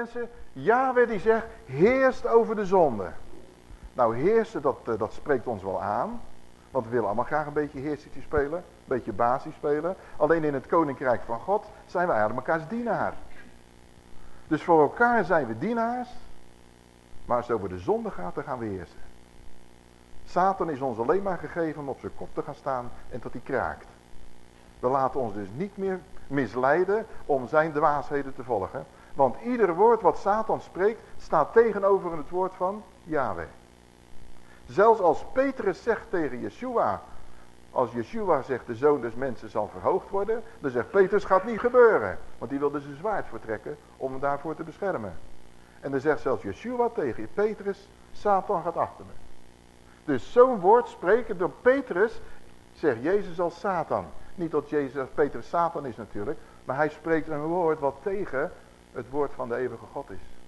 mensen, Yahweh die zegt, heerst over de zonde. Nou, heersen, dat, eh, dat spreekt ons wel aan. Want we willen allemaal graag een beetje heersertje spelen. Een beetje basis spelen. Alleen in het koninkrijk van God zijn we eigenlijk elkaars dienaar. Dus voor elkaar zijn we dienaars. Maar als het over de zonde gaat, dan gaan we heersen. Satan is ons alleen maar gegeven om op zijn kop te gaan staan en tot hij kraakt. We laten ons dus niet meer misleiden om zijn dwaasheden te volgen. Want ieder woord wat Satan spreekt, staat tegenover het woord van Yahweh. Zelfs als Petrus zegt tegen Yeshua, als Yeshua zegt de zoon des mensen zal verhoogd worden, dan zegt Petrus gaat niet gebeuren. Want die wilde zijn zwaard vertrekken om hem daarvoor te beschermen. En dan zegt zelfs Yeshua tegen Petrus, Satan gaat achter me. Dus zo'n woord spreken door Petrus, zegt Jezus als Satan. Niet dat Jezus, Petrus Satan is natuurlijk, maar hij spreekt een woord wat tegen het woord van de eeuwige God is.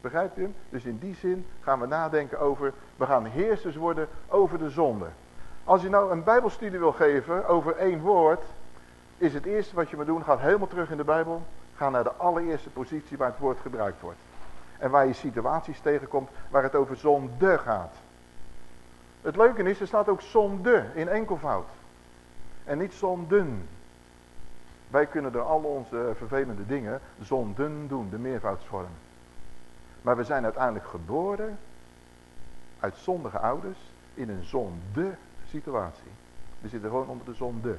Begrijpt u hem? Dus in die zin gaan we nadenken over, we gaan heersers worden over de zonde. Als je nou een bijbelstudie wil geven over één woord, is het eerste wat je moet doen, gaat helemaal terug in de Bijbel. Ga naar de allereerste positie waar het woord gebruikt wordt. En waar je situaties tegenkomt waar het over zonde gaat. Het leuke is, er staat ook zonde in enkelvoud. En niet zonden. Wij kunnen door al onze vervelende dingen zonden doen, de meervoudsvorm. Maar we zijn uiteindelijk geboren uit zondige ouders in een zonde situatie. We zitten gewoon onder de zonde.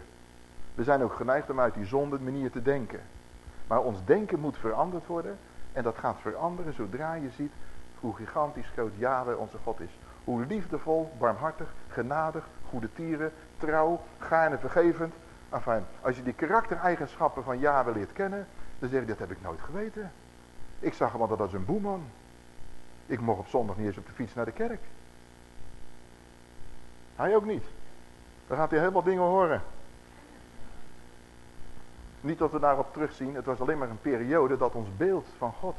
We zijn ook geneigd om uit die zonde manier te denken. Maar ons denken moet veranderd worden. En dat gaat veranderen zodra je ziet hoe gigantisch groot Yahweh onze God is. Hoe liefdevol, barmhartig, genadig, goede tieren, trouw, gaarne vergevend. Als je die karaktereigenschappen van Yahweh leert kennen, dan zeg je, dat heb ik nooit geweten. Ik zag hem altijd als een boeman. Ik mocht op zondag niet eens op de fiets naar de kerk. Hij ook niet. Dan gaat hij helemaal dingen horen. Niet dat we daarop terugzien, het was alleen maar een periode dat ons beeld van God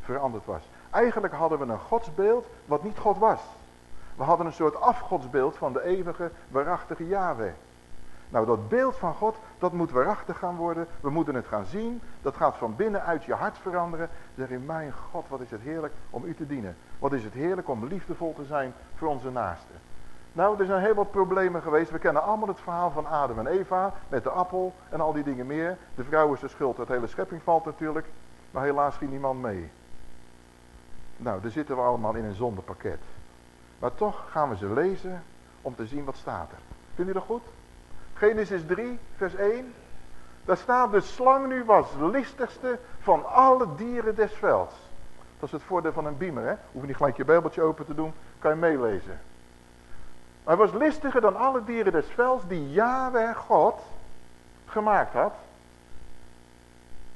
veranderd was. Eigenlijk hadden we een godsbeeld wat niet God was. We hadden een soort afgodsbeeld van de eeuwige, waarachtige Yahweh. Nou, dat beeld van God, dat moet waarachtig gaan worden. We moeten het gaan zien. Dat gaat van binnenuit je hart veranderen. Zeg je, mijn God, wat is het heerlijk om u te dienen. Wat is het heerlijk om liefdevol te zijn voor onze naasten. Nou, er zijn heel wat problemen geweest. We kennen allemaal het verhaal van Adam en Eva met de appel en al die dingen meer. De vrouw is de schuld, het hele schepping valt natuurlijk. Maar helaas ging die man mee. Nou, daar zitten we allemaal in een zondepakket. Maar toch gaan we ze lezen om te zien wat staat er. Vindt u dat goed? Genesis 3, vers 1. Daar staat de slang nu was listigste van alle dieren des velds. Dat is het voordeel van een beamer, hè? Hoef je niet gelijk je bijbeltje open te doen, kan je meelezen. Hij was listiger dan alle dieren des velds die Yahweh God gemaakt had.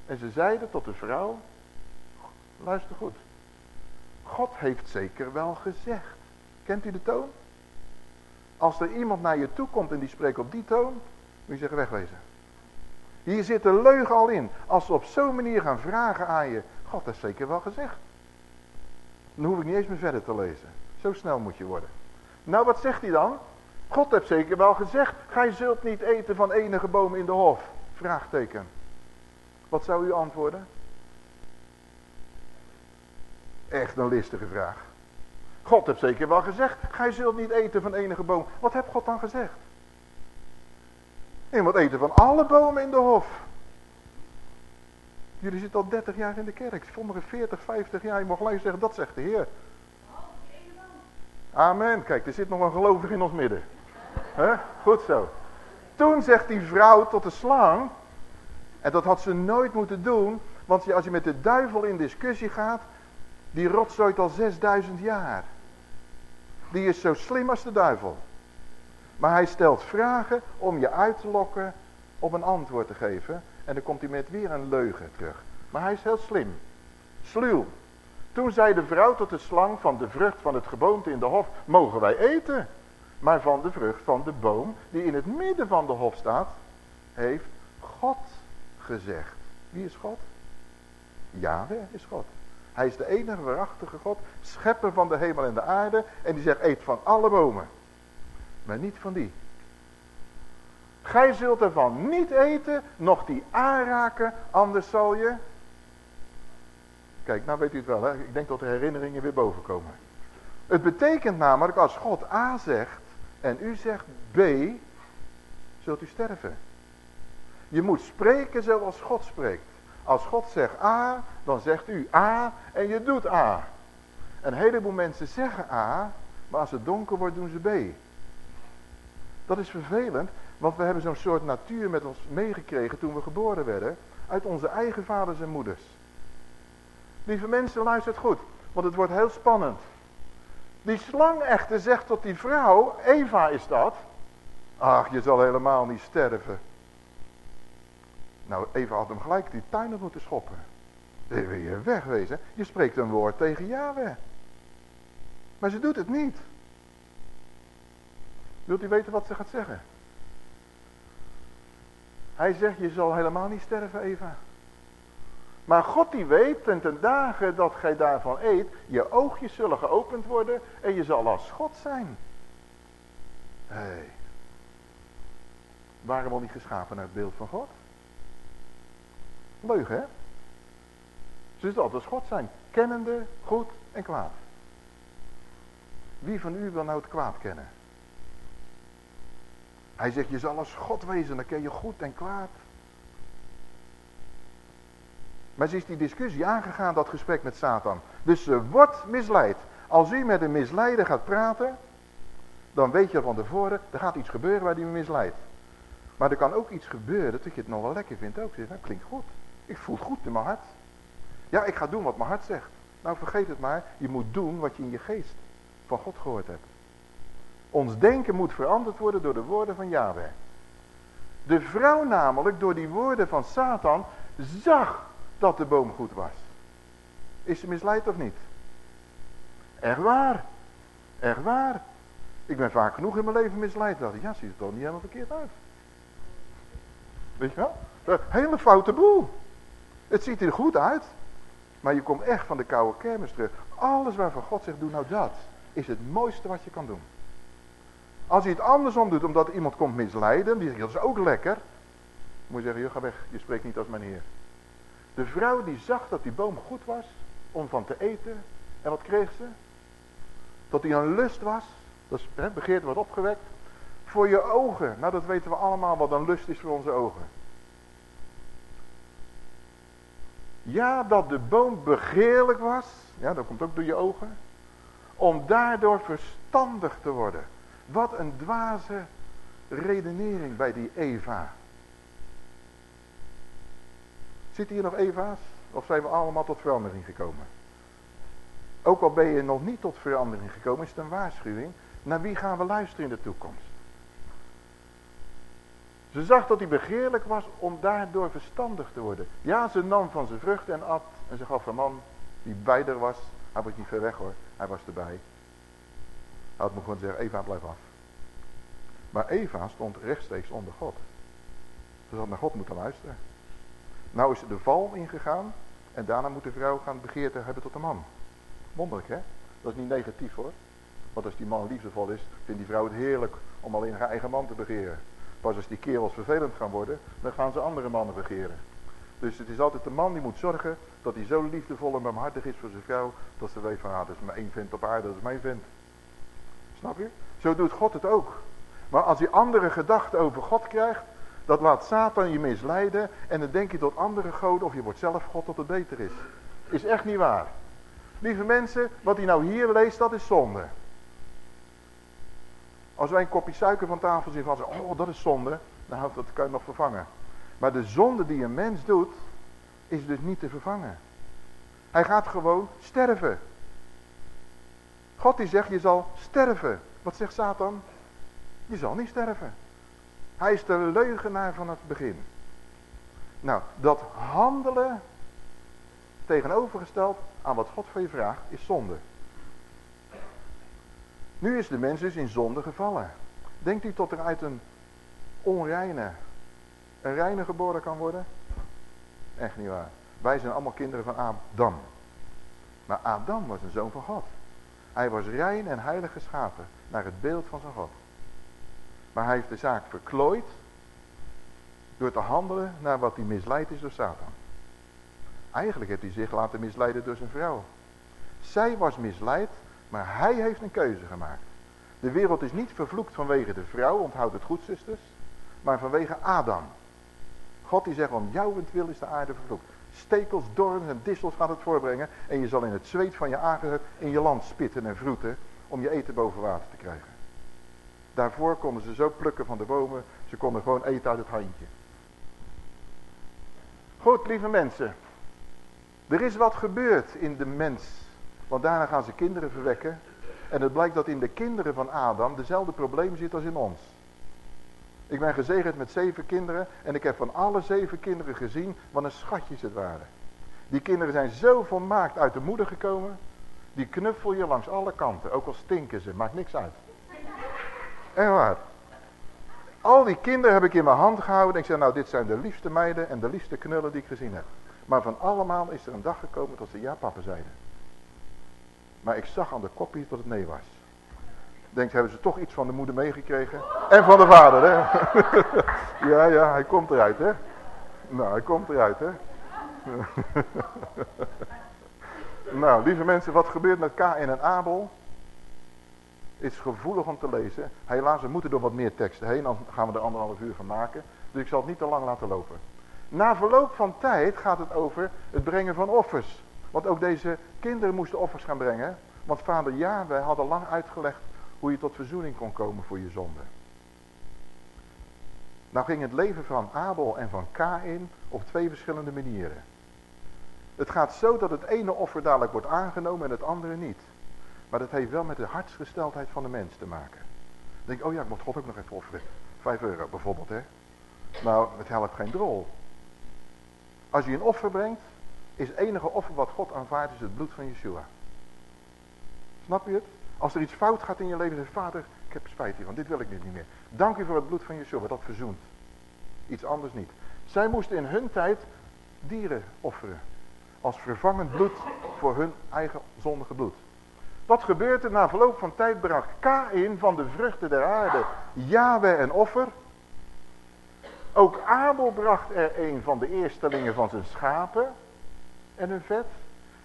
En ze zeiden tot de vrouw, luister goed. God heeft zeker wel gezegd. Kent u de toon? Als er iemand naar je toe komt en die spreekt op die toon, moet je zeggen wegwezen. Hier zit de leugen al in. Als ze op zo'n manier gaan vragen aan je, God heeft zeker wel gezegd. Dan hoef ik niet eens meer verder te lezen. Zo snel moet je worden. Nou, wat zegt hij dan? God heeft zeker wel gezegd, gij zult niet eten van enige boom in de hof. Vraagteken. Wat zou u antwoorden? Echt een listige vraag. God heeft zeker wel gezegd, gij zult niet eten van enige boom. Wat heeft God dan gezegd? Moet eten van alle bomen in de hof. Jullie zitten al 30 jaar in de kerk. Sommigen 40, 50 jaar. Je mag gelijk zeggen, dat zegt de Heer. Amen. Kijk, er zit nog een gelovige in ons midden. Goed zo. Toen zegt die vrouw tot de slang. En dat had ze nooit moeten doen. Want als je met de duivel in discussie gaat. Die rotzooit al 6000 jaar. Die is zo slim als de duivel. Maar hij stelt vragen om je uit te lokken om een antwoord te geven. En dan komt hij met weer een leugen terug. Maar hij is heel slim. Sluw. Toen zei de vrouw tot de slang van de vrucht van het geboomte in de hof, mogen wij eten. Maar van de vrucht van de boom die in het midden van de hof staat, heeft God gezegd. Wie is God? Yahweh is God. Hij is de enige waarachtige God, schepper van de hemel en de aarde. En die zegt, eet van alle bomen. Maar niet van die. Gij zult ervan niet eten, nog die aanraken, anders zal je Kijk, nou weet u het wel, hè? ik denk dat de herinneringen weer boven komen. Het betekent namelijk als God A zegt en u zegt B, zult u sterven. Je moet spreken zoals God spreekt. Als God zegt A, dan zegt u A en je doet A. Een heleboel mensen zeggen A, maar als het donker wordt doen ze B. Dat is vervelend, want we hebben zo'n soort natuur met ons meegekregen toen we geboren werden. Uit onze eigen vaders en moeders. Lieve mensen, luistert goed, want het wordt heel spannend. Die slang echter zegt tot die vrouw, Eva is dat. Ach, je zal helemaal niet sterven. Nou, Eva had hem gelijk die tuin moeten schoppen. Dan wil je wegwezen. Je spreekt een woord tegen Yahweh. Maar ze doet het niet. Wilt u weten wat ze gaat zeggen? Hij zegt, je zal helemaal niet sterven, Eva. Maar God die weet, en ten dagen dat gij daarvan eet, je oogjes zullen geopend worden en je zal als God zijn. Hé. Hey. Waarom al niet geschapen naar het beeld van God? Leugen, hè? Ze zullen altijd God zijn. Kennende, goed en kwaad. Wie van u wil nou het kwaad kennen? Hij zegt, je zal als God wezen, dan ken je goed en kwaad. Maar ze is die discussie aangegaan, dat gesprek met Satan. Dus ze wordt misleid. Als u met een misleider gaat praten, dan weet je van tevoren, er gaat iets gebeuren waar die me misleidt. Maar er kan ook iets gebeuren dat je het nog wel lekker vindt ook. Zeg, dat klinkt goed. Ik voel goed in mijn hart. Ja, ik ga doen wat mijn hart zegt. Nou, vergeet het maar. Je moet doen wat je in je geest van God gehoord hebt. Ons denken moet veranderd worden door de woorden van Yahweh. De vrouw namelijk, door die woorden van Satan, zag dat de boom goed was. Is ze misleid of niet? Echt waar. Echt waar. Ik ben vaak genoeg in mijn leven misleid. Dat ja, ziet het toch niet helemaal verkeerd uit. Weet je wel? Hele foute boel. Het ziet er goed uit. Maar je komt echt van de koude kermis terug. Alles waarvan God zegt, doe nou dat. Is het mooiste wat je kan doen. Als hij het andersom doet, omdat iemand komt misleiden. Die zegt, dat is ook lekker. Moet je zeggen, je ga weg. Je spreekt niet als mijn heer. De vrouw die zag dat die boom goed was om van te eten. En wat kreeg ze? Dat hij een lust was. Dat is, hè, begeerte wordt opgewekt. Voor je ogen. Nou dat weten we allemaal wat een lust is voor onze ogen. Ja, dat de boom begeerlijk was. Ja, dat komt ook door je ogen. Om daardoor verstandig te worden. Wat een dwaze redenering bij die Eva. Zitten hier nog Eva's? Of zijn we allemaal tot verandering gekomen? Ook al ben je nog niet tot verandering gekomen, is het een waarschuwing. Naar wie gaan we luisteren in de toekomst? Ze zag dat hij begeerlijk was om daardoor verstandig te worden. Ja, ze nam van zijn vrucht en at. En ze gaf een man die bij er was. Hij was niet ver weg hoor. Hij was erbij. Hij had me gewoon zeggen, Eva blijf af. Maar Eva stond rechtstreeks onder God. Ze had naar God moeten luisteren. Nou is de val ingegaan. En daarna moet de vrouw gaan begeerte hebben tot een man. Wonderlijk hè? Dat is niet negatief hoor. Want als die man liefdevol is, vindt die vrouw het heerlijk om alleen haar eigen man te begeren. Pas als die kerels vervelend gaan worden, dan gaan ze andere mannen begeren. Dus het is altijd de man die moet zorgen dat hij zo liefdevol en barmhartig is voor zijn vrouw, dat ze weet van, ah, dat is maar één vent op aarde, dat is mijn vent. Snap je? Zo doet God het ook. Maar als je andere gedachten over God krijgt, dat laat Satan je misleiden en dan denk je tot andere goden of je wordt zelf God tot het beter is. Is echt niet waar. Lieve mensen, wat hij nou hier leest, dat is zonde. Als wij een kopje suiker van tafel zien van oh dat is zonde, nou dat kan je nog vervangen. Maar de zonde die een mens doet, is dus niet te vervangen. Hij gaat gewoon sterven. God die zegt, je zal sterven. Wat zegt Satan? Je zal niet sterven. Hij is de leugenaar van het begin. Nou, dat handelen tegenovergesteld aan wat God van je vraagt, is zonde. Nu is de mens dus in zonde gevallen. Denkt u tot er uit een onreine, een reine geboren kan worden? Echt niet waar. Wij zijn allemaal kinderen van Adam. Maar Adam was een zoon van God. Hij was rein en heilig geschapen naar het beeld van zijn God. Maar hij heeft de zaak verklooid door te handelen naar wat hij misleid is door Satan. Eigenlijk heeft hij zich laten misleiden door zijn vrouw. Zij was misleid, maar hij heeft een keuze gemaakt. De wereld is niet vervloekt vanwege de vrouw, onthoud het goed zusters, maar vanwege Adam. God die zegt, om jouw wil is de aarde vervloekt. Stekels, doorns en dissels gaat het voorbrengen. En je zal in het zweet van je aangezicht in je land spitten en vroeten om je eten boven water te krijgen. Daarvoor konden ze zo plukken van de bomen, ze konden gewoon eten uit het handje. Goed, lieve mensen. Er is wat gebeurd in de mens. Want daarna gaan ze kinderen verwekken. En het blijkt dat in de kinderen van Adam dezelfde probleem zit als in ons. Ik ben gezegend met zeven kinderen en ik heb van alle zeven kinderen gezien wat een schatjes het waren. Die kinderen zijn zo volmaakt uit de moeder gekomen. Die knuffel je langs alle kanten, ook al stinken ze, maakt niks uit. En waar. Al die kinderen heb ik in mijn hand gehouden en ik zeg nou dit zijn de liefste meiden en de liefste knullen die ik gezien heb. Maar van allemaal is er een dag gekomen dat ze ja papa zeiden. Maar ik zag aan de kopie dat het nee was. Denkt, hebben ze toch iets van de moeder meegekregen? En van de vader, hè? ja, ja, hij komt eruit, hè? Nou, hij komt eruit, hè? nou, lieve mensen, wat gebeurt met Kain en Abel? Is gevoelig om te lezen. Helaas, we moeten door wat meer teksten heen, dan gaan we er anderhalf uur van maken. Dus ik zal het niet te lang laten lopen. Na verloop van tijd gaat het over het brengen van offers. Want ook deze kinderen moesten offers gaan brengen. Want vader Yahweh had al lang uitgelegd hoe je tot verzoening kon komen voor je zonde. Nou ging het leven van Abel en van Kain op twee verschillende manieren. Het gaat zo dat het ene offer dadelijk wordt aangenomen en het andere niet. Maar dat heeft wel met de hartsgesteldheid van de mens te maken. Dan denk oh ja, ik moet God ook nog even offeren. Vijf euro bijvoorbeeld, hè. Nou, het helpt geen drol. Als je een offer brengt, is het enige offer wat God aanvaardt, is het bloed van Yeshua. Snap je het? Als er iets fout gaat in je leven, zegt vader, ik heb spijt hiervan, dit wil ik niet meer. Dank u voor het bloed van Yeshua, dat verzoent. Iets anders niet. Zij moesten in hun tijd dieren offeren. Als vervangend bloed voor hun eigen zondige bloed. Wat gebeurt er na verloop van tijd bracht Kain van de vruchten der aarde Yahweh een offer. Ook Abel bracht er een van de eerstelingen van zijn schapen en hun vet.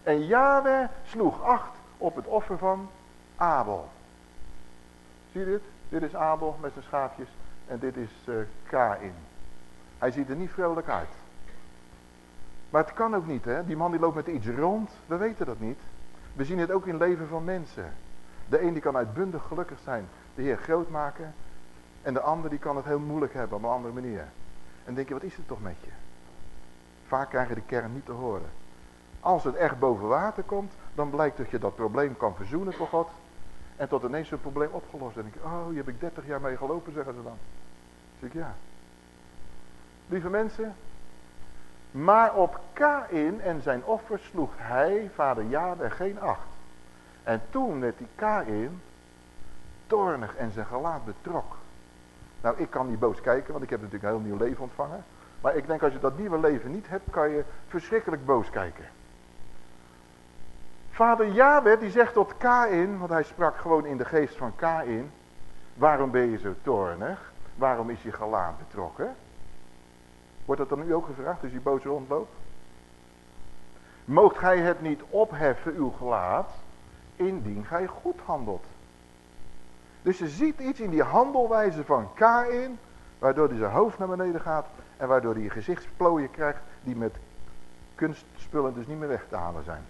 En Yahweh sloeg acht op het offer van Abel. Zie je dit? Dit is Abel met zijn schaapjes en dit is uh, Kain. Hij ziet er niet vrolijk uit. Maar het kan ook niet, hè? Die man die loopt met iets rond, we weten dat niet. We zien het ook in het leven van mensen. De een die kan uitbundig gelukkig zijn, de Heer groot maken. En de ander die kan het heel moeilijk hebben op een andere manier. En denk je, wat is het toch met je? Vaak krijg je de kern niet te horen. Als het echt boven water komt, dan blijkt dat je dat probleem kan verzoenen voor God. En tot ineens zo'n probleem opgelost. En ik, oh, hier heb ik 30 jaar mee gelopen, zeggen ze dan. Zeg ik, ja. Lieve mensen, maar op Kain en zijn offer sloeg hij, vader Jade, geen acht. En toen werd die Kain toornig en zijn gelaat betrok. Nou, ik kan niet boos kijken, want ik heb natuurlijk een heel nieuw leven ontvangen. Maar ik denk als je dat nieuwe leven niet hebt, kan je verschrikkelijk boos kijken. Vader Jabet die zegt tot Kain, want hij sprak gewoon in de geest van Kain. Waarom ben je zo toornig? Waarom is je gelaat betrokken? Wordt dat dan u ook gevraagd als je boos rondloopt? Moogt gij het niet opheffen, uw gelaat, indien gij goed handelt? Dus je ziet iets in die handelwijze van Kain, waardoor hij zijn hoofd naar beneden gaat en waardoor hij gezichtsplooien krijgt die met kunstspullen dus niet meer weg te halen zijn.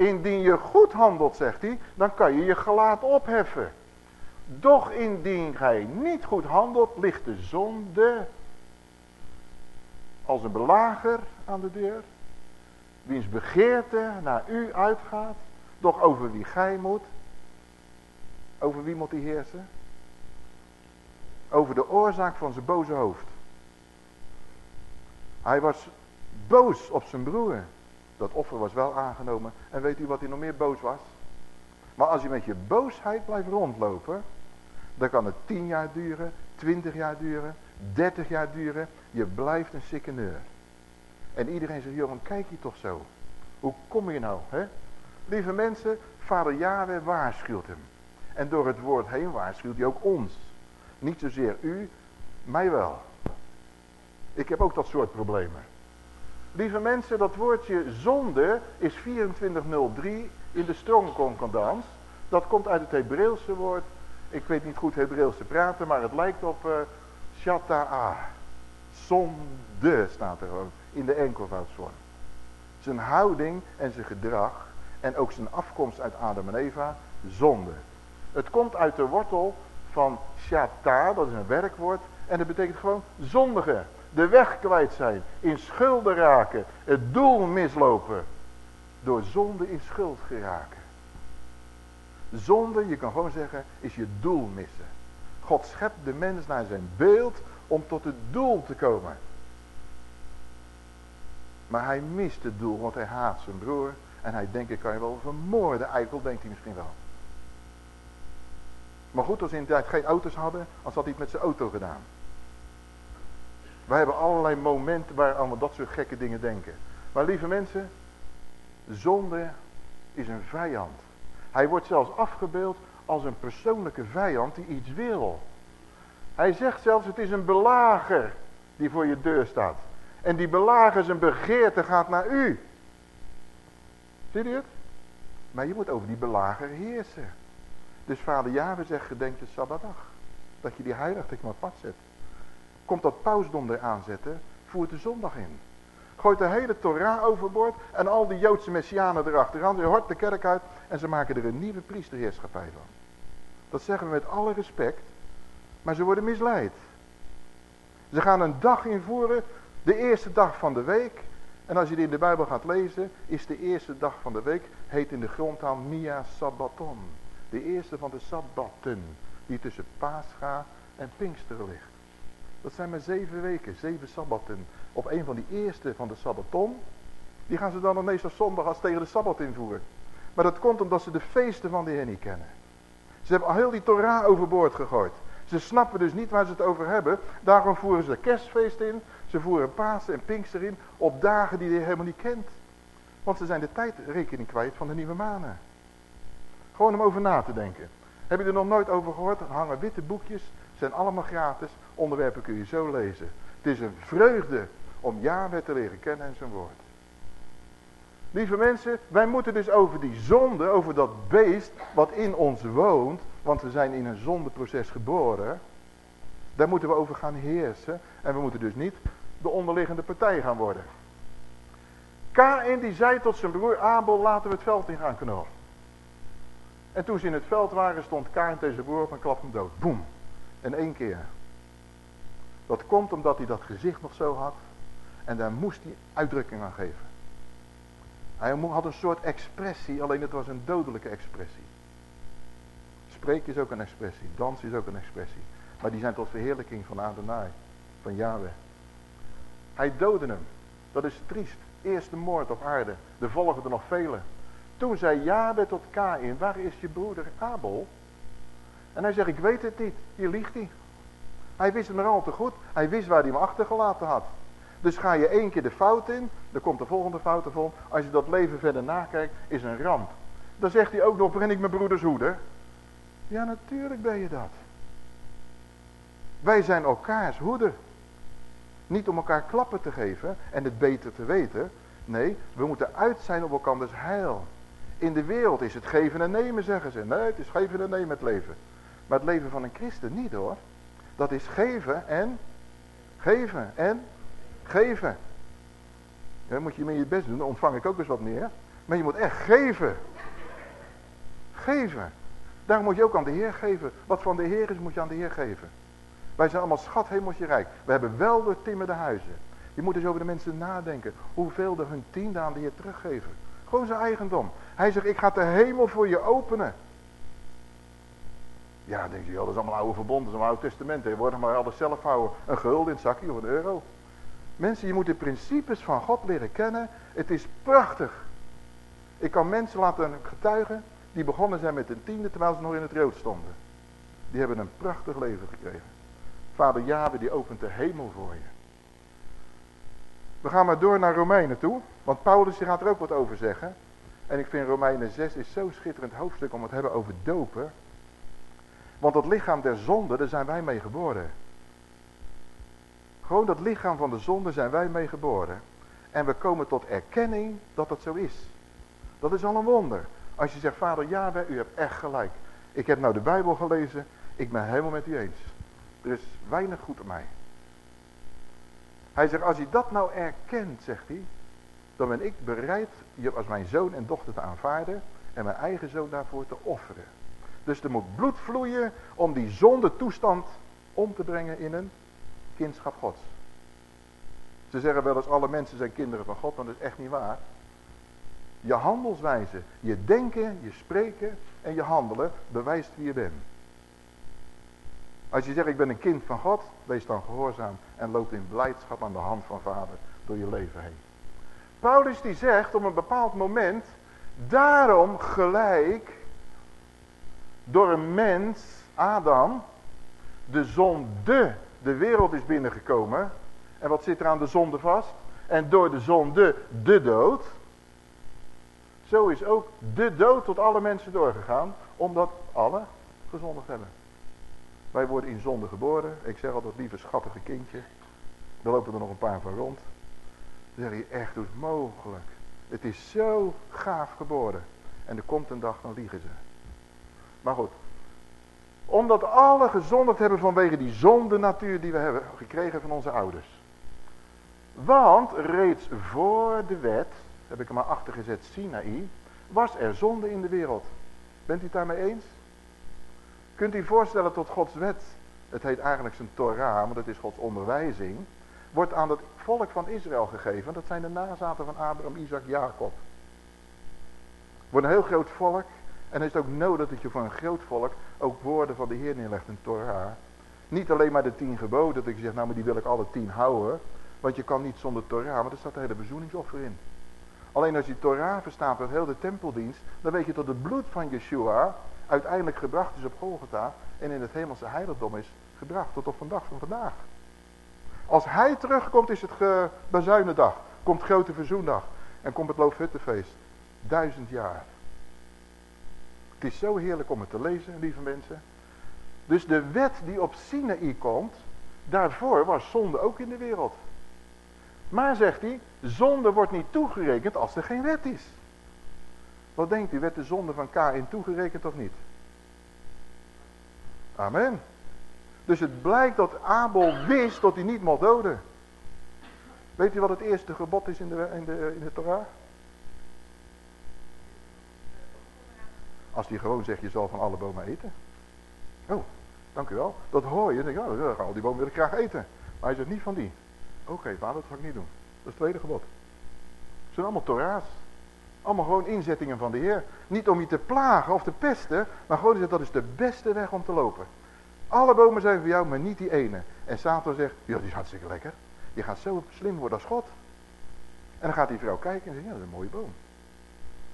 Indien je goed handelt, zegt hij, dan kan je je gelaat opheffen. Doch indien gij niet goed handelt, ligt de zonde als een belager aan de deur, wiens begeerte naar u uitgaat, doch over wie gij moet. Over wie moet hij heersen? Over de oorzaak van zijn boze hoofd. Hij was boos op zijn broer. Dat offer was wel aangenomen. En weet u wat hij nog meer boos was? Maar als je met je boosheid blijft rondlopen, dan kan het tien jaar duren, twintig jaar duren, dertig jaar duren. Je blijft een sikkeneur. En iedereen zegt, jongen, kijk je toch zo. Hoe kom je nou, hè? Lieve mensen, vader Yahweh waarschuwt hem. En door het woord heen waarschuwt hij ook ons. Niet zozeer u, mij wel. Ik heb ook dat soort problemen. Lieve mensen, dat woordje zonde is 2403 in de Strong Concordance. Dat komt uit het Hebreeuwse woord. Ik weet niet goed Hebreeuws te praten, maar het lijkt op uh, shata'a. Zonde staat er ook in de enkelvoudsvorm. Zijn houding en zijn gedrag en ook zijn afkomst uit Adam en Eva, zonde. Het komt uit de wortel van shata, dat is een werkwoord, en dat betekent gewoon zondige. De weg kwijt zijn, in schulden raken, het doel mislopen. Door zonde in schuld geraken. Zonde, je kan gewoon zeggen, is je doel missen. God schept de mens naar zijn beeld om tot het doel te komen. Maar hij mist het doel, want hij haat zijn broer. En hij denkt, ik kan je wel vermoorden. Eikel denkt hij misschien wel. Maar goed, als ze in de tijd geen auto's hadden, als had hij het met zijn auto gedaan. Wij hebben allerlei momenten waar allemaal dat soort gekke dingen denken. Maar lieve mensen, zonde is een vijand. Hij wordt zelfs afgebeeld als een persoonlijke vijand die iets wil. Hij zegt zelfs, het is een belager die voor je deur staat. En die belager zijn begeerte gaat naar u. Zie je het? Maar je moet over die belager heersen. Dus vader Jahwe zegt, gedenk de Sabbatdag. Dat je die heilig maar pad zet. Komt dat pausdom aanzetten, voert de zondag in. Gooit de hele Torah overboord en al die Joodse messianen erachteraan. Je hoort de kerk uit en ze maken er een nieuwe priesterheerschappij van. Dat zeggen we met alle respect, maar ze worden misleid. Ze gaan een dag invoeren, de eerste dag van de week. En als je die in de Bijbel gaat lezen, is de eerste dag van de week, heet in de grondtaal Mia Sabbaton. De eerste van de Sabbaten, die tussen Pascha en Pinksteren ligt. Dat zijn maar zeven weken, zeven Sabbaten. Op een van die eerste van de Sabbaton, die gaan ze dan ineens als zondag als tegen de Sabbat invoeren. Maar dat komt omdat ze de feesten van de Heer niet kennen. Ze hebben al heel die Torah overboord gegooid. Ze snappen dus niet waar ze het over hebben. Daarom voeren ze kerstfeest in. Ze voeren Pasen en Pinkster in. Op dagen die de Heer helemaal niet kent. Want ze zijn de tijdrekening kwijt van de nieuwe manen. Gewoon om over na te denken. Heb je er nog nooit over gehoord? Er hangen witte boekjes. Zijn allemaal gratis. Onderwerpen kun je zo lezen. Het is een vreugde om Yahweh te leren kennen en zijn woord. Lieve mensen, wij moeten dus over die zonde, over dat beest wat in ons woont, want we zijn in een zondeproces geboren, daar moeten we over gaan heersen. En we moeten dus niet de onderliggende partij gaan worden. Kain die zei tot zijn broer Abel, laten we het veld in gaan knallen. En toen ze in het veld waren, stond Kain tegen zijn broer op en klap hem dood. Boem. In één keer. Dat komt omdat hij dat gezicht nog zo had. En daar moest hij uitdrukking aan geven. Hij had een soort expressie, alleen het was een dodelijke expressie. Spreken is ook een expressie, dansen is ook een expressie. Maar die zijn tot verheerlijking van Adonai, van Yahweh. Hij doodde hem. Dat is triest. Eerste moord op aarde. Er volgen er nog vele. Toen zei Yahweh tot Kain, waar is je broeder Abel? En hij zegt, ik weet het niet. Hier ligt hij. Hij wist het maar al te goed. Hij wist waar hij hem achtergelaten had. Dus ga je één keer de fout in, dan komt de volgende fout ervan. Als je dat leven verder nakijkt, is een ramp. Dan zegt hij ook nog, ben ik mijn broeders hoeder? Ja, natuurlijk ben je dat. Wij zijn elkaars hoeder. Niet om elkaar klappen te geven en het beter te weten. Nee, we moeten uit zijn op elkanders heil. In de wereld is het geven en nemen, zeggen ze. Nee, het is geven en nemen het leven. Maar het leven van een christen niet hoor. Dat is geven en geven en geven. Dan moet je meer je best doen, dan ontvang ik ook eens wat meer. Maar je moet echt geven. Geven. Daarom moet je ook aan de Heer geven. Wat van de Heer is, moet je aan de Heer geven. Wij zijn allemaal schat hemeltje rijk. We hebben wel de huizen. Je moet eens over de mensen nadenken. Hoeveel er hun tiende aan de Heer teruggeven. Gewoon zijn eigendom. Hij zegt, ik ga de hemel voor je openen. Ja, denk je, dat is allemaal oude verbonden, dat is allemaal oud testament. Tegenwoordig maar alles zelf houden. Een gulden in het zakje of een euro. Mensen, je moet de principes van God leren kennen. Het is prachtig. Ik kan mensen laten getuigen die begonnen zijn met een tiende terwijl ze nog in het rood stonden. Die hebben een prachtig leven gekregen. Vader Jabe die opent de hemel voor je. We gaan maar door naar Romeinen toe. Want Paulus gaat er ook wat over zeggen. En ik vind Romeinen 6 is zo'n schitterend hoofdstuk om het te hebben over dopen. Want dat lichaam der zonde, daar zijn wij mee geboren. Gewoon dat lichaam van de zonde zijn wij mee geboren. En we komen tot erkenning dat dat zo is. Dat is al een wonder. Als je zegt, vader Yahweh, u hebt echt gelijk. Ik heb nou de Bijbel gelezen. Ik ben helemaal met u eens. Er is weinig goed op mij. Hij zegt, als je dat nou erkent, zegt hij. Dan ben ik bereid je als mijn zoon en dochter te aanvaarden. En mijn eigen zoon daarvoor te offeren. Dus er moet bloed vloeien om die zonde toestand om te brengen in een kindschap gods. Ze zeggen wel eens alle mensen zijn kinderen van God, maar dat is echt niet waar. Je handelswijze, je denken, je spreken en je handelen bewijst wie je bent. Als je zegt ik ben een kind van God, wees dan gehoorzaam en loop in blijdschap aan de hand van vader door je leven heen. Paulus die zegt op een bepaald moment, daarom gelijk door een mens, Adam, de zonde de wereld is binnengekomen. En wat zit er aan de zonde vast? En door de zonde de dood. Zo is ook de dood tot alle mensen doorgegaan. Omdat alle gezondigd hebben. Wij worden in zonde geboren. Ik zeg altijd, lieve schattige kindje. Er lopen er nog een paar van rond. Dan zeg je echt, hoe mogelijk? Het is zo gaaf geboren. En er komt een dag, dan liegen ze. Maar goed. Omdat alle gezondigd hebben vanwege die zonde natuur die we hebben gekregen van onze ouders. Want reeds voor de wet, heb ik er maar achter gezet, Sinaï, was er zonde in de wereld. Bent u het daarmee eens? Kunt u voorstellen tot Gods wet, het heet eigenlijk zijn Torah, maar dat is Gods onderwijzing, wordt aan het volk van Israël gegeven. Dat zijn de nazaten van Abraham, Isaac, Jacob. Wordt een heel groot volk en het is ook nodig dat je voor een groot volk ook woorden van de Heer neerlegt, een Torah. Niet alleen maar de tien geboden, dat ik zeg, nou maar die wil ik alle tien houden. Want je kan niet zonder Torah, want er staat de hele bezoeningsoffer in. Alleen als je Torah verstaat met heel de tempeldienst, dan weet je dat het bloed van Yeshua uiteindelijk gebracht is op Golgotha en in het hemelse heiligdom is gebracht tot op vandaag van vandaag. Als hij terugkomt is het dag, komt grote verzoendag en komt het loofhuttenfeest. Duizend jaar. Het is zo heerlijk om het te lezen, lieve mensen. Dus de wet die op Sinaï komt, daarvoor was zonde ook in de wereld. Maar zegt hij, zonde wordt niet toegerekend als er geen wet is. Wat denkt u, werd de zonde van Kain toegerekend of niet? Amen. Dus het blijkt dat Abel wist dat hij niet mocht doden. Weet u wat het eerste gebod is in de, in de, in de Torah? Als hij gewoon zegt, je zal van alle bomen eten. Oh, dank u wel. Dat hoor je. Dan denk je, oh, al die bomen wil ik graag eten. Maar hij zegt niet van die. Oké, vader, dat ga ik niet doen. Dat is het tweede gebod. Het zijn allemaal Torah's. Allemaal gewoon inzettingen van de Heer. Niet om je te plagen of te pesten, maar gewoon zegt dat is de beste weg om te lopen. Alle bomen zijn voor jou, maar niet die ene. En Satan zegt, ja, die is hartstikke lekker. Je gaat zo slim worden als God. En dan gaat die vrouw kijken en zegt, ja, dat is een mooie boom.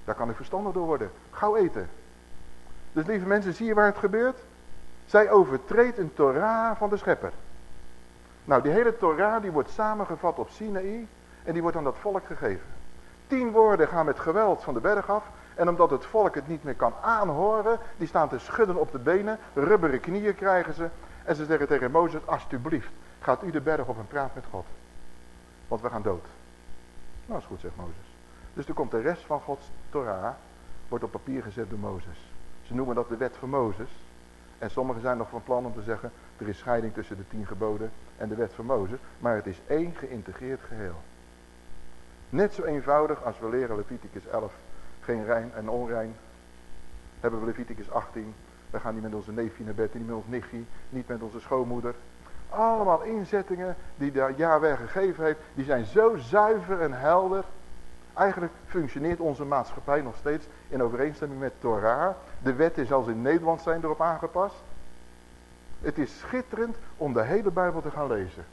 Daar kan ik verstandig door worden. Gauw eten. Dus lieve mensen, zie je waar het gebeurt? Zij overtreedt een Torah van de schepper. Nou, die hele Torah die wordt samengevat op Sinaï en die wordt aan dat volk gegeven. Tien woorden gaan met geweld van de berg af. En omdat het volk het niet meer kan aanhoren, die staan te schudden op de benen, rubberen knieën krijgen ze. En ze zeggen tegen Mozes, alsjeblieft, gaat u de berg op en praat met God. Want we gaan dood. Nou, is goed, zegt Mozes. Dus er komt de rest van Gods Torah, wordt op papier gezet door Mozes. Ze noemen dat de wet van Mozes. En sommigen zijn nog van plan om te zeggen, er is scheiding tussen de tien geboden en de wet van Mozes. Maar het is één geïntegreerd geheel. Net zo eenvoudig als we leren Leviticus 11, geen rein en onrein. Hebben we Leviticus 18, we gaan niet met onze neefje naar bed, niet met ons nichtje, niet met onze schoonmoeder. Allemaal inzettingen die de Yahweh gegeven heeft, die zijn zo zuiver en helder. Eigenlijk functioneert onze maatschappij nog steeds in overeenstemming met Torah. De wetten zelfs in Nederland zijn erop aangepast. Het is schitterend om de hele Bijbel te gaan lezen.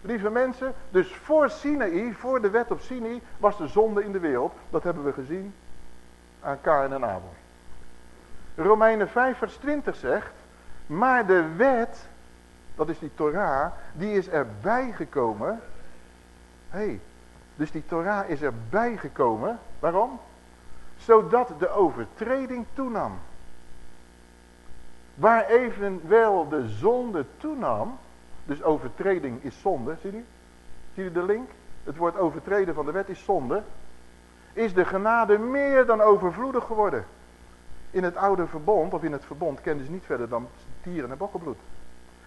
Lieve mensen, dus voor Sinaï, voor de wet op Sinaï, was de zonde in de wereld. Dat hebben we gezien aan Kain en Abel. Romeinen 5 vers 20 zegt, maar de wet, dat is die Torah, die is erbij gekomen. hey, dus die Torah is erbij gekomen. Waarom? Zodat de overtreding toenam. Waar evenwel de zonde toenam, dus overtreding is zonde, zie je? Zie je de link? het woord overtreden van de wet is zonde, is de genade meer dan overvloedig geworden. In het oude verbond, of in het verbond, kenden ze niet verder dan dieren en bokkenbloed.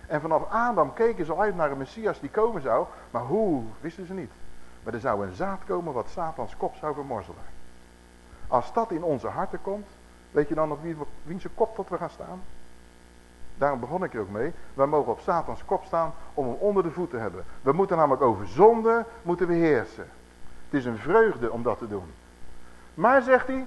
En vanaf Adam keken ze al uit naar een Messias die komen zou, maar hoe, wisten ze niet. Maar er zou een zaad komen wat Satans kop zou vermorzelen. Als dat in onze harten komt, weet je dan op wie, wiens kop dat we gaan staan? Daarom begon ik er ook mee. Wij mogen op Satans kop staan om hem onder de voet te hebben. We moeten namelijk over zonde moeten we heersen. Het is een vreugde om dat te doen. Maar zegt hij,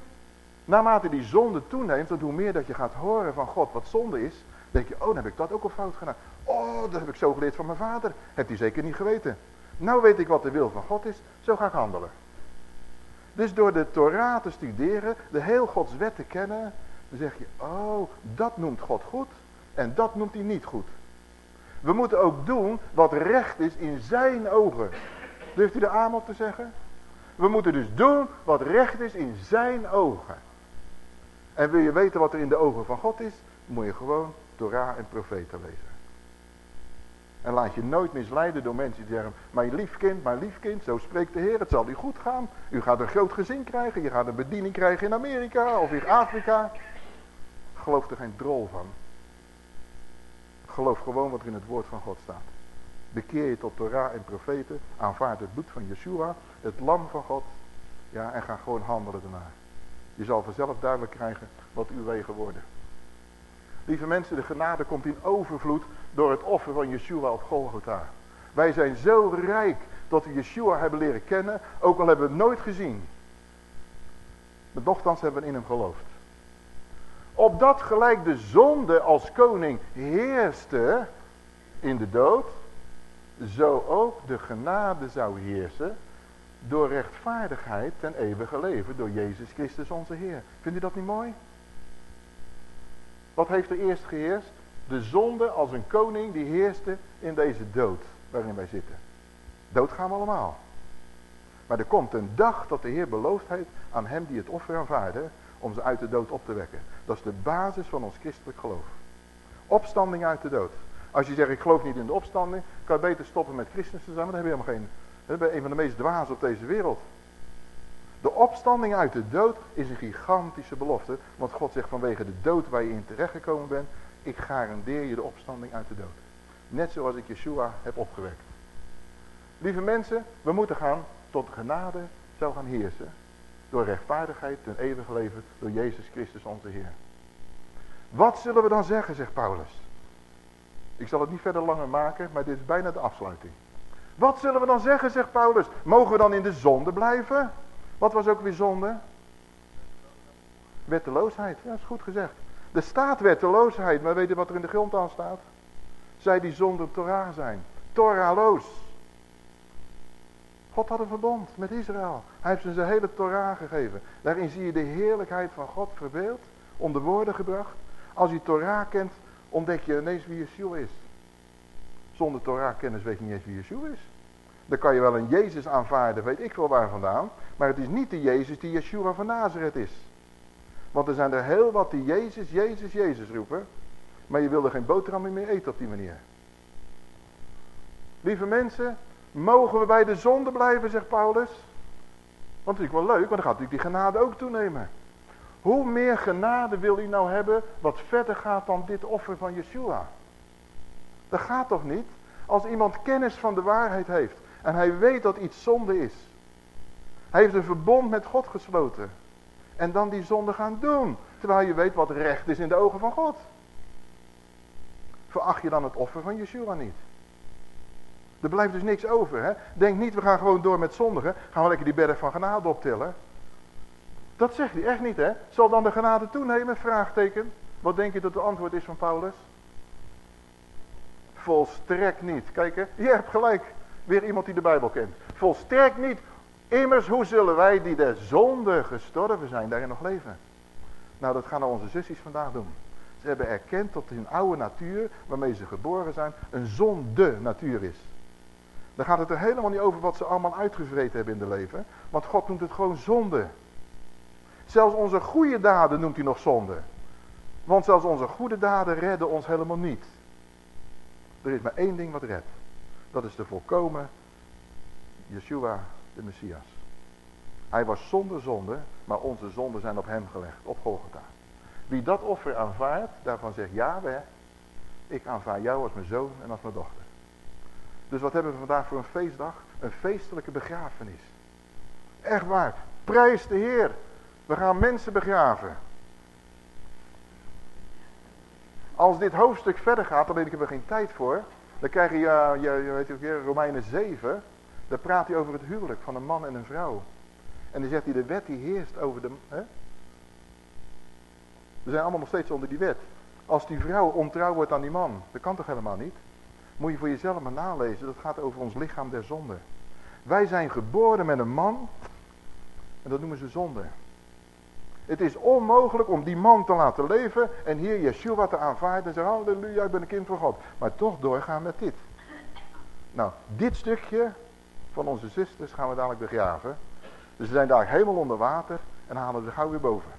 naarmate die zonde toeneemt, dat hoe meer dat je gaat horen van God wat zonde is, denk je, oh dan heb ik dat ook al fout gedaan. Oh, dat heb ik zo geleerd van mijn vader. Heeft hij zeker niet geweten. Nou weet ik wat de wil van God is, zo ga ik handelen. Dus door de Torah te studeren, de heel Gods wet te kennen, dan zeg je, oh, dat noemt God goed en dat noemt hij niet goed. We moeten ook doen wat recht is in zijn ogen. Durft u de amen op te zeggen? We moeten dus doen wat recht is in zijn ogen. En wil je weten wat er in de ogen van God is, moet je gewoon Torah en profeten lezen. En laat je nooit misleiden door mensen die zeggen, mijn lief kind, mijn lief kind, zo spreekt de Heer, het zal u goed gaan. U gaat een groot gezin krijgen, je gaat een bediening krijgen in Amerika of in Afrika. Geloof er geen drol van. Geloof gewoon wat er in het woord van God staat. Bekeer je tot Torah en profeten, aanvaard het bloed van Yeshua, het lam van God. Ja, en ga gewoon handelen daarna. Je zal vanzelf duidelijk krijgen wat uw wegen worden. Lieve mensen, de genade komt in overvloed door het offer van Yeshua op Golgotha. Wij zijn zo rijk dat we Yeshua hebben leren kennen, ook al hebben we het nooit gezien. Maar nochtans hebben we in hem geloofd. Opdat gelijk de zonde als koning heerste in de dood, zo ook de genade zou heersen door rechtvaardigheid ten eeuwige leven door Jezus Christus onze Heer. Vindt u dat niet mooi? Wat heeft er eerst geheerst? De zonde als een koning die heerste in deze dood waarin wij zitten. Dood gaan we allemaal. Maar er komt een dag dat de Heer beloofd heeft aan hem die het offer aanvaarde om ze uit de dood op te wekken. Dat is de basis van ons christelijk geloof. Opstanding uit de dood. Als je zegt ik geloof niet in de opstanding, kan je beter stoppen met christenen te zijn, maar dan heb je helemaal geen... Dat ben een van de meest dwazen op deze wereld. De opstanding uit de dood is een gigantische belofte. Want God zegt vanwege de dood waar je in terechtgekomen bent. Ik garandeer je de opstanding uit de dood. Net zoals ik Yeshua heb opgewekt. Lieve mensen, we moeten gaan tot genade zou gaan heersen. Door rechtvaardigheid ten eeuwige leven door Jezus Christus onze Heer. Wat zullen we dan zeggen, zegt Paulus. Ik zal het niet verder langer maken, maar dit is bijna de afsluiting. Wat zullen we dan zeggen, zegt Paulus. Mogen we dan in de zonde blijven? Wat was ook weer zonde? Wetteloosheid, ja, is goed gezegd. Er staat wetteloosheid, maar weet je wat er in de grond aan staat? Zij die zonder Torah zijn. Torahloos. God had een verbond met Israël. Hij heeft ze zijn hele Torah gegeven. Daarin zie je de heerlijkheid van God verbeeld, onder woorden gebracht. Als je Torah kent, ontdek je ineens wie Yeshua is. Zonder Torah kennis weet je niet eens wie Yeshua is. Dan kan je wel een Jezus aanvaarden, weet ik wel waar vandaan. Maar het is niet de Jezus die Yeshua van Nazareth is. Want er zijn er heel wat die Jezus, Jezus, Jezus roepen. Maar je wil er geen boterham meer eten op die manier. Lieve mensen, mogen we bij de zonde blijven, zegt Paulus. Want dat is wel leuk, want dan gaat natuurlijk die genade ook toenemen. Hoe meer genade wil u nou hebben wat verder gaat dan dit offer van Yeshua? Dat gaat toch niet? Als iemand kennis van de waarheid heeft en hij weet dat iets zonde is. Hij heeft een verbond met God gesloten. En dan die zonde gaan doen. Terwijl je weet wat recht is in de ogen van God. Veracht je dan het offer van Yeshua niet. Er blijft dus niks over. Hè? Denk niet, we gaan gewoon door met zondigen. Gaan we lekker die berg van genade optillen. Dat zegt hij echt niet, hè? Zal dan de genade toenemen? Vraagteken. Wat denk je dat het antwoord is van Paulus? Volstrekt niet. Kijk, hè? je hebt gelijk. Weer iemand die de Bijbel kent. Volstrekt niet. Immers, hoe zullen wij die der zonde gestorven zijn, daarin nog leven? Nou, dat gaan nou onze zusjes vandaag doen. Ze hebben erkend dat hun oude natuur, waarmee ze geboren zijn, een zonde natuur is. Dan gaat het er helemaal niet over wat ze allemaal uitgevreten hebben in de leven. Want God noemt het gewoon zonde. Zelfs onze goede daden noemt hij nog zonde. Want zelfs onze goede daden redden ons helemaal niet. Er is maar één ding wat redt. Dat is de volkomen Yeshua de Messias. Hij was zonder zonde, maar onze zonden zijn op hem gelegd, op Golgotha. Wie dat offer aanvaardt, daarvan zegt ja, ik aanvaard jou als mijn zoon en als mijn dochter. Dus wat hebben we vandaag voor een feestdag? Een feestelijke begrafenis. Echt waar. Prijs de Heer. We gaan mensen begraven. Als dit hoofdstuk verder gaat, alleen ik heb er geen tijd voor. Dan krijg je, je, je, weet Romeinen 7. Daar praat hij over het huwelijk van een man en een vrouw. En dan zegt hij, de wet die heerst over de... Hè? We zijn allemaal nog steeds onder die wet. Als die vrouw ontrouw wordt aan die man, dat kan toch helemaal niet? Moet je voor jezelf maar nalezen, dat gaat over ons lichaam der zonde. Wij zijn geboren met een man, en dat noemen ze zonde. Het is onmogelijk om die man te laten leven en hier Yeshua te aanvaarden en zeggen, halleluja, ik ben een kind van God. Maar toch doorgaan met dit. Nou, dit stukje van onze zusters gaan we dadelijk begraven. Dus ze zijn daar helemaal onder water en halen ze gauw weer boven.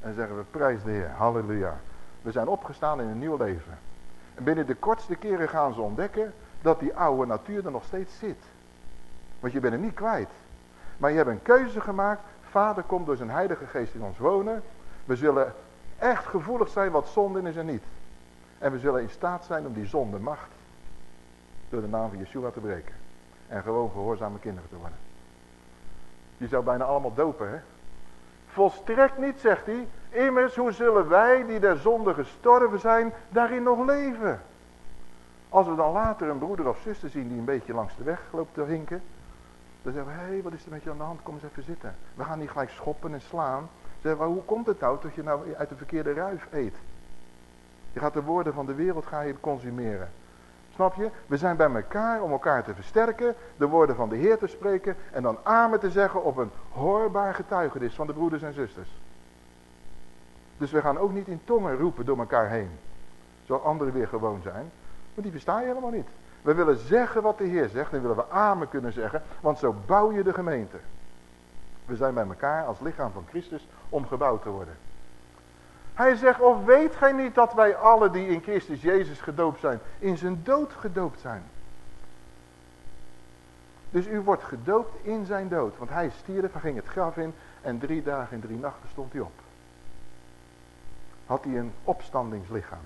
En zeggen we, prijs de Heer, halleluja. We zijn opgestaan in een nieuw leven. En binnen de kortste keren gaan ze ontdekken dat die oude natuur er nog steeds zit. Want je bent er niet kwijt. Maar je hebt een keuze gemaakt. Vader komt door zijn heilige geest in ons wonen. We zullen echt gevoelig zijn wat zonde is en niet. En we zullen in staat zijn om die zonde macht door de naam van Yeshua te breken. En gewoon gehoorzame kinderen te worden. Je zou bijna allemaal dopen, hè? Volstrekt niet, zegt hij. Immers, hoe zullen wij die der zonde gestorven zijn, daarin nog leven? Als we dan later een broeder of zuster zien die een beetje langs de weg loopt te hinken. Dan zeggen we, hé, hey, wat is er met je aan de hand? Kom eens even zitten. We gaan niet gelijk schoppen en slaan. Zeggen hoe komt het nou dat je nou uit de verkeerde ruif eet? Je gaat de woorden van de wereld ga je consumeren. Snap je? We zijn bij elkaar om elkaar te versterken, de woorden van de Heer te spreken en dan amen te zeggen op een hoorbaar getuigenis van de broeders en zusters. Dus we gaan ook niet in tongen roepen door elkaar heen, zoals anderen weer gewoon zijn, maar die verstaan je helemaal niet. We willen zeggen wat de Heer zegt en willen we amen kunnen zeggen, want zo bouw je de gemeente. We zijn bij elkaar als lichaam van Christus om gebouwd te worden. Hij zegt, of weet gij niet dat wij alle die in Christus Jezus gedoopt zijn, in zijn dood gedoopt zijn? Dus u wordt gedoopt in zijn dood. Want hij stierf, hij ging het graf in en drie dagen en drie nachten stond hij op. Had hij een opstandingslichaam.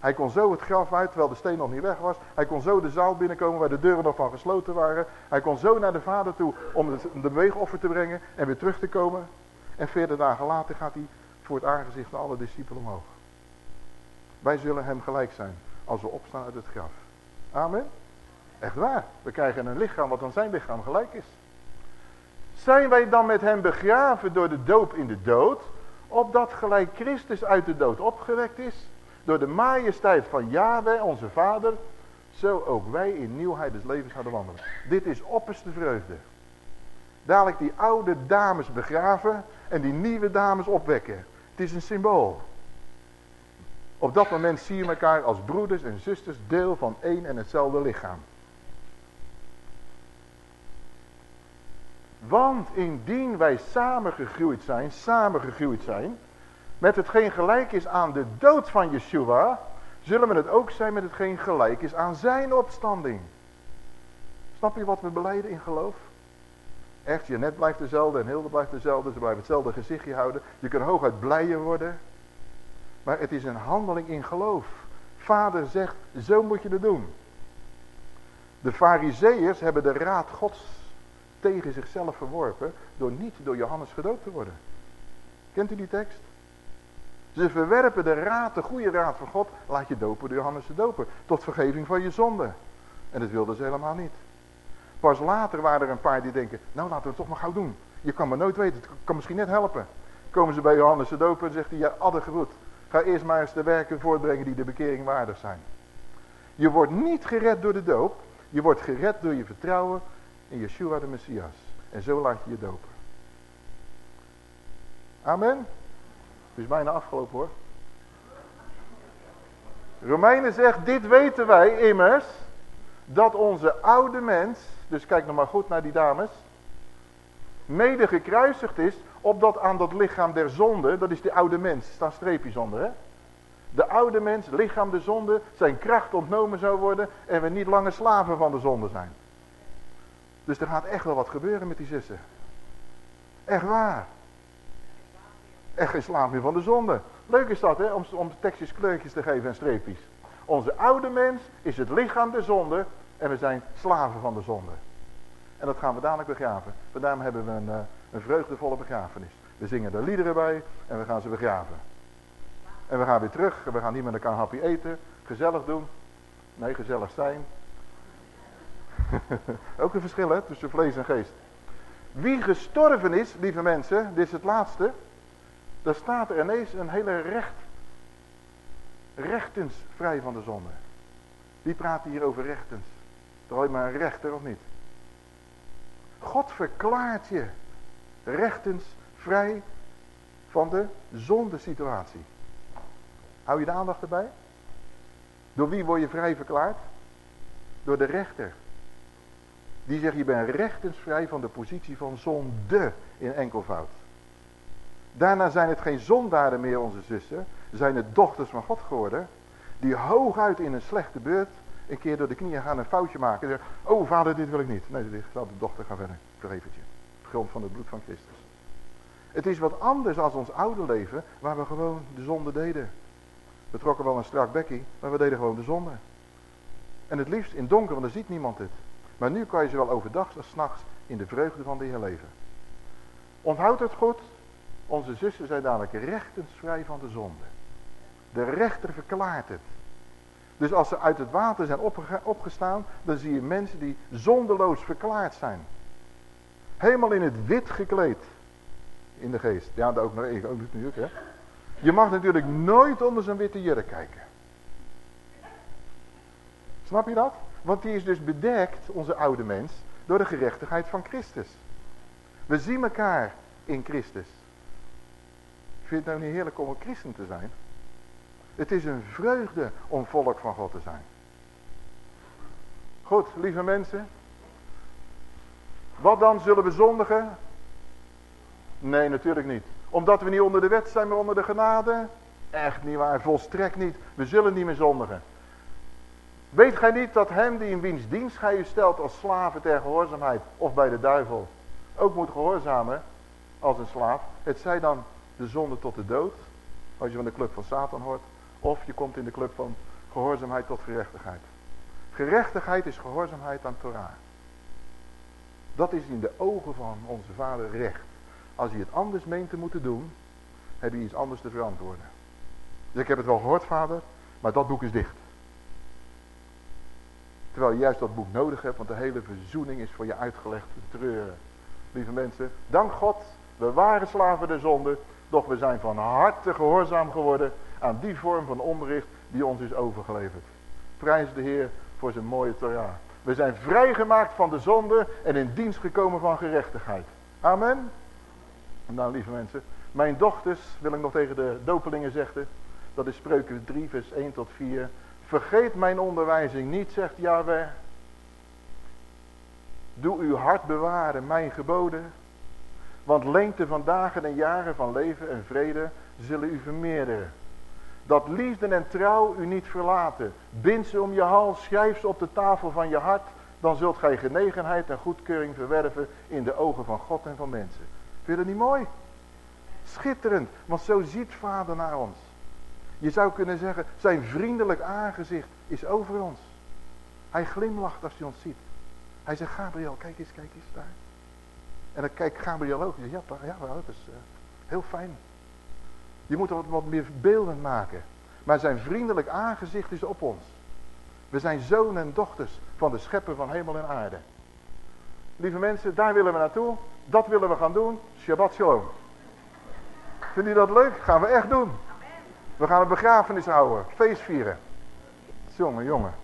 Hij kon zo het graf uit, terwijl de steen nog niet weg was. Hij kon zo de zaal binnenkomen waar de deuren nog van gesloten waren. Hij kon zo naar de vader toe om de weegoffer te brengen en weer terug te komen. En veertig dagen later gaat hij voor het aangezicht van alle discipelen omhoog. Wij zullen hem gelijk zijn als we opstaan uit het graf. Amen. Echt waar. We krijgen een lichaam wat aan zijn lichaam gelijk is. Zijn wij dan met hem begraven door de doop in de dood, opdat gelijk Christus uit de dood opgewekt is, door de majesteit van Yahweh, onze Vader, zo ook wij in nieuwheid des levens zouden wandelen. Dit is opperste vreugde. Dadelijk die oude dames begraven en die nieuwe dames opwekken. Het is een symbool. Op dat moment zie je elkaar als broeders en zusters deel van één en hetzelfde lichaam. Want indien wij samen gegroeid zijn, samen gegroeid zijn, met hetgeen gelijk is aan de dood van Yeshua, zullen we het ook zijn met hetgeen gelijk is aan zijn opstanding. Snap je wat we beleiden in geloof? Echt, je net blijft dezelfde en Hilde blijft dezelfde. Ze blijven hetzelfde gezichtje houden. Je kunt hooguit blijer worden. Maar het is een handeling in geloof. Vader zegt, zo moet je het doen. De fariseeërs hebben de raad gods tegen zichzelf verworpen door niet door Johannes gedoopt te worden. Kent u die tekst? Ze verwerpen de raad, de goede raad van God. Laat je dopen door Johannes te dopen. Tot vergeving van je zonde. En dat wilden ze helemaal niet. Pas later waren er een paar die denken, nou laten we het toch maar gauw doen. Je kan maar nooit weten, het kan misschien net helpen. Komen ze bij Johannes de Doper en zegt hij, ja, addergeroet. Ga eerst maar eens de werken voortbrengen die de bekering waardig zijn. Je wordt niet gered door de doop. Je wordt gered door je vertrouwen in Yeshua de Messias. En zo laat je je dopen. Amen. Het is bijna afgelopen hoor. Romeinen zegt, dit weten wij immers, dat onze oude mens dus kijk nog maar goed naar die dames. Mede gekruisigd is, opdat aan dat lichaam der zonde, dat is de oude mens, er staan streepjes onder hè. De oude mens, lichaam der zonde, zijn kracht ontnomen zou worden en we niet langer slaven van de zonde zijn. Dus er gaat echt wel wat gebeuren met die zussen. Echt waar. Echt geen slaaf meer van de zonde. Leuk is dat, hè, om, om tekstjes kleurtjes te geven en streepjes. Onze oude mens is het lichaam der zonde en we zijn slaven van de zonde. En dat gaan we dadelijk begraven. Daarom hebben we een, eh, een vreugdevolle begrafenis. We zingen er liederen bij en we gaan ze begraven. En we gaan weer terug. We gaan niet met elkaar happy eten. Gezellig doen. Nee, gezellig zijn. Ook een verschil hè, tussen vlees en geest. Wie gestorven is, lieve mensen, dit is het laatste. Daar staat er ineens een hele recht, rechtens vrij van de zonde. Wie praat hier over rechtens? Toch alleen maar een rechter of niet? God verklaart je rechtens vrij van de zondesituatie. Hou je de aandacht erbij? Door wie word je vrij verklaard? Door de rechter. Die zegt je bent rechtens vrij van de positie van zonde in enkelvoud. Daarna zijn het geen zondaren meer onze zussen. Zijn het dochters van God geworden. Die hooguit in een slechte beurt een keer door de knieën gaan een foutje maken. En zeggen, oh vader dit wil ik niet. Nee, ik zal de dochter gaan verder. Vergeef Op grond van het bloed van Christus. Het is wat anders als ons oude leven waar we gewoon de zonde deden. We trokken wel een strak bekkie, maar we deden gewoon de zonde. En het liefst in donker, want dan ziet niemand het. Maar nu kan je zowel overdag als nachts in de vreugde van de Heer leven. Onthoud het goed. Onze zussen zijn dadelijk rechtensvrij van de zonde. De rechter verklaart het. Dus als ze uit het water zijn opgestaan, dan zie je mensen die zondeloos verklaard zijn. Helemaal in het wit gekleed. In de geest. Ja, dat ook nog even, ook natuurlijk hè. Je mag natuurlijk nooit onder zijn witte jurk kijken. Snap je dat? Want die is dus bedekt, onze oude mens, door de gerechtigheid van Christus. We zien elkaar in Christus. Vind je het nou niet heerlijk om een christen te zijn? Het is een vreugde om volk van God te zijn. Goed, lieve mensen. Wat dan, zullen we zondigen? Nee, natuurlijk niet. Omdat we niet onder de wet zijn, maar onder de genade? Echt niet waar, volstrekt niet. We zullen niet meer zondigen. Weet gij niet dat hem die in wiens dienst gij u stelt als slaven ter gehoorzaamheid of bij de duivel ook moet gehoorzamen als een slaaf? Het zij dan de zonde tot de dood, als je van de club van Satan hoort, of je komt in de club van gehoorzaamheid tot gerechtigheid. Gerechtigheid is gehoorzaamheid aan Torah. Dat is in de ogen van onze vader recht. Als hij het anders meent te moeten doen, heb je iets anders te verantwoorden. Dus ik heb het wel gehoord vader, maar dat boek is dicht. Terwijl je juist dat boek nodig hebt, want de hele verzoening is voor je uitgelegd te treuren. Lieve mensen, dank God, we waren slaven der zonde, doch we zijn van harte gehoorzaam geworden aan die vorm van onderricht die ons is overgeleverd. Prijs de Heer voor zijn mooie Torah. We zijn vrijgemaakt van de zonde en in dienst gekomen van gerechtigheid. Amen. Nou lieve mensen, mijn dochters wil ik nog tegen de dopelingen zeggen. Dat is spreuken 3 vers 1 tot 4. Vergeet mijn onderwijzing niet, zegt Yahweh. Doe uw hart bewaren, mijn geboden. Want lengte van dagen en jaren van leven en vrede zullen u vermeerderen. Dat liefde en trouw u niet verlaten. Bind ze om je hals, schrijf ze op de tafel van je hart. Dan zult gij genegenheid en goedkeuring verwerven in de ogen van God en van mensen. Vind je dat niet mooi? Schitterend, want zo ziet vader naar ons. Je zou kunnen zeggen, zijn vriendelijk aangezicht is over ons. Hij glimlacht als hij ons ziet. Hij zegt, Gabriel, kijk eens, kijk eens daar. En dan kijkt Gabriel ook. Ja, ja dat is uh, heel fijn. Je moet er wat meer beeldend maken. Maar zijn vriendelijk aangezicht is op ons. We zijn zonen en dochters van de schepper van hemel en aarde. Lieve mensen, daar willen we naartoe. Dat willen we gaan doen. Shabbat shalom. Vind je dat leuk? Gaan we echt doen. We gaan een begrafenis houden. Feest vieren. Jongen, jongen.